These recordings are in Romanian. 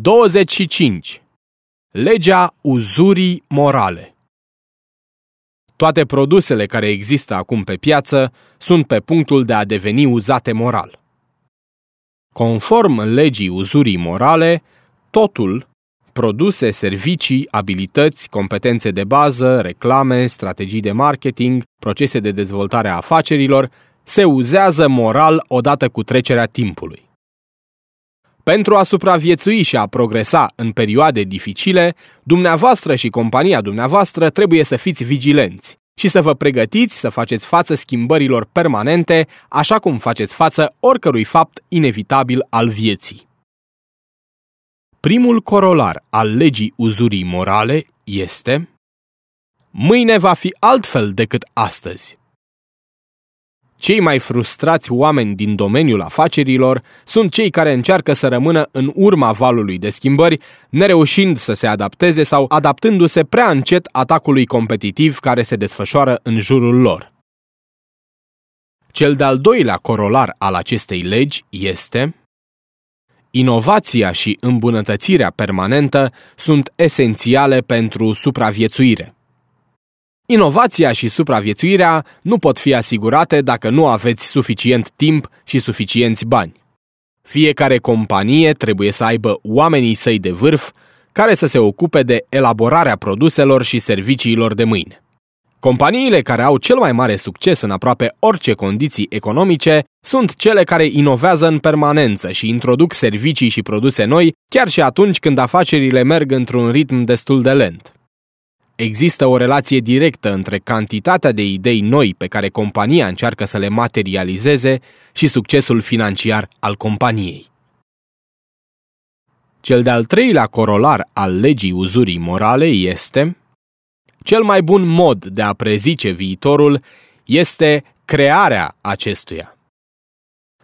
25. Legea uzurii morale Toate produsele care există acum pe piață sunt pe punctul de a deveni uzate moral. Conform legii uzurii morale, totul, produse, servicii, abilități, competențe de bază, reclame, strategii de marketing, procese de dezvoltare a afacerilor, se uzează moral odată cu trecerea timpului. Pentru a supraviețui și a progresa în perioade dificile, dumneavoastră și compania dumneavoastră trebuie să fiți vigilenți și să vă pregătiți să faceți față schimbărilor permanente, așa cum faceți față oricărui fapt inevitabil al vieții. Primul corolar al legii uzurii morale este Mâine va fi altfel decât astăzi. Cei mai frustrați oameni din domeniul afacerilor sunt cei care încearcă să rămână în urma valului de schimbări, nereușind să se adapteze sau adaptându-se prea încet atacului competitiv care se desfășoară în jurul lor. Cel de-al doilea corolar al acestei legi este Inovația și îmbunătățirea permanentă sunt esențiale pentru supraviețuire. Inovația și supraviețuirea nu pot fi asigurate dacă nu aveți suficient timp și suficienți bani. Fiecare companie trebuie să aibă oamenii săi de vârf care să se ocupe de elaborarea produselor și serviciilor de mâine. Companiile care au cel mai mare succes în aproape orice condiții economice sunt cele care inovează în permanență și introduc servicii și produse noi, chiar și atunci când afacerile merg într-un ritm destul de lent. Există o relație directă între cantitatea de idei noi pe care compania încearcă să le materializeze și succesul financiar al companiei. Cel de-al treilea corolar al legii uzurii morale este cel mai bun mod de a prezice viitorul este crearea acestuia.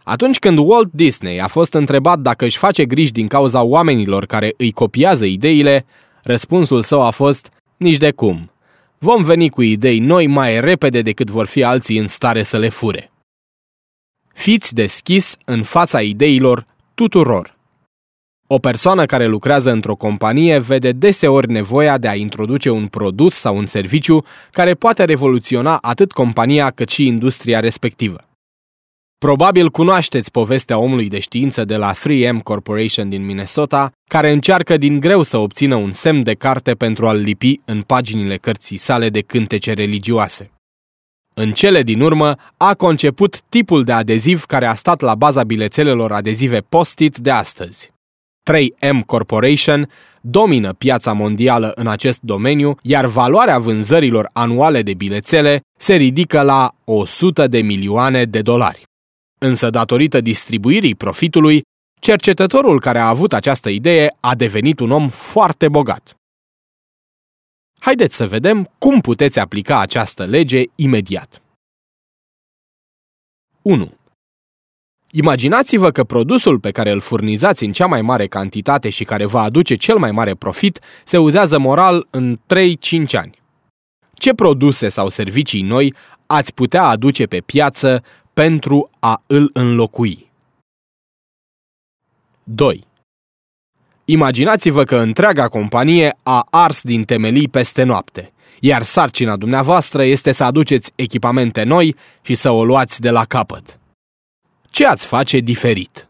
Atunci când Walt Disney a fost întrebat dacă își face griji din cauza oamenilor care îi copiază ideile, răspunsul său a fost nici de cum. Vom veni cu idei noi mai repede decât vor fi alții în stare să le fure. Fiți deschis în fața ideilor tuturor. O persoană care lucrează într-o companie vede deseori nevoia de a introduce un produs sau un serviciu care poate revoluționa atât compania cât și industria respectivă. Probabil cunoașteți povestea omului de știință de la 3M Corporation din Minnesota, care încearcă din greu să obțină un semn de carte pentru a-l lipi în paginile cărții sale de cântece religioase. În cele din urmă, a conceput tipul de adeziv care a stat la baza bilețelelor adezive post-it de astăzi. 3M Corporation domină piața mondială în acest domeniu, iar valoarea vânzărilor anuale de bilețele se ridică la 100 de milioane de dolari. Însă, datorită distribuirii profitului, cercetătorul care a avut această idee a devenit un om foarte bogat. Haideți să vedem cum puteți aplica această lege imediat. 1. Imaginați-vă că produsul pe care îl furnizați în cea mai mare cantitate și care va aduce cel mai mare profit se uzează moral în 3-5 ani. Ce produse sau servicii noi ați putea aduce pe piață pentru a îl înlocui. 2. Imaginați-vă că întreaga companie a ars din temelii peste noapte, iar sarcina dumneavoastră este să aduceți echipamente noi și să o luați de la capăt. Ce ați face diferit?